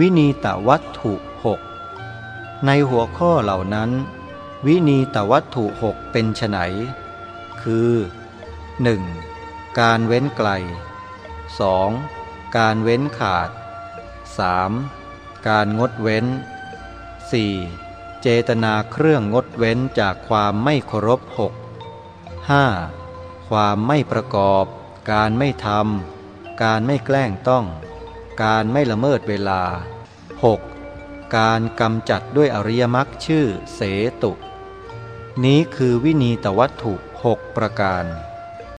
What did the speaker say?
วินีตวัตถุหกในหัวข้อเหล่านั้น วินีตวัตถุหกเป็นไฉนคือ 1. การเว้นไกล 2. การเว้นขาด 3. การงดเว้น 4. เจตนาเครื่องงดเว้นจากความไม่เคารพหก 5. ความไม่ประกอบ การไม่ทำการไม่แกล้งต้อง การไม่ละเมิดเวลา 6. การกำจัดด้วยอริยมรรคชื่อเสตุ นี้คือวินีตวัตถุหกประการ